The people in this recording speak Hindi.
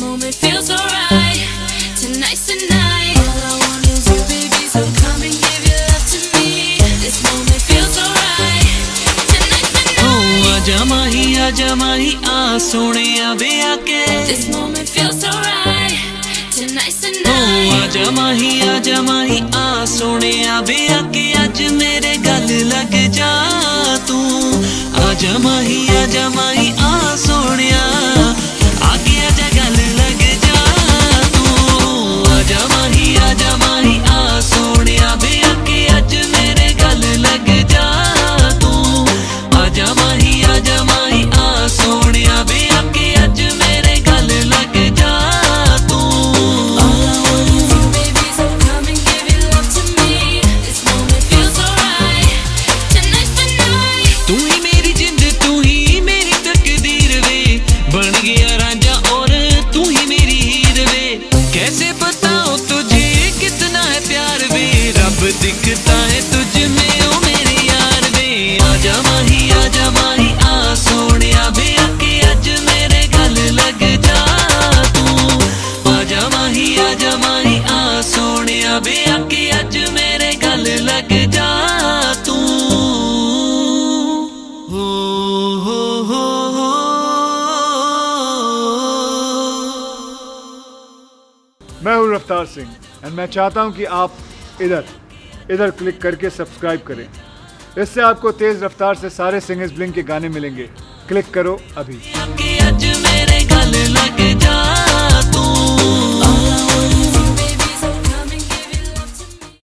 moment feels alright. Tonight's the night. All I want is you, baby. So come and give your love to me. This moment feels alright. Tonight's the night. आजा माही आजा माही आ सोने वे आके This moment feels alright. Tonight's the O night. आजा माही आजा माही आ सोने वे आके आज मेरे गल लग जा तू आजा माही दिखता है तुझ में, ओ मेरे यार वे। आजा माही आजा माही, आ आके अज मेरे गल लग जा तू। आजा माही आजा माही, आ आके अज मेरे गल लग जा तू। हो हो हो हो। मैं हूँ रफ्तार सिंह एंड मैं चाहता हूँ कि आप इधर इधर क्लिक करके सब्सक्राइब करें। इससे आपको तेज रफ्तार से सारे सिंगर्स ब्लिंक के गाने मिलेंगे। क्लिक करो अभी।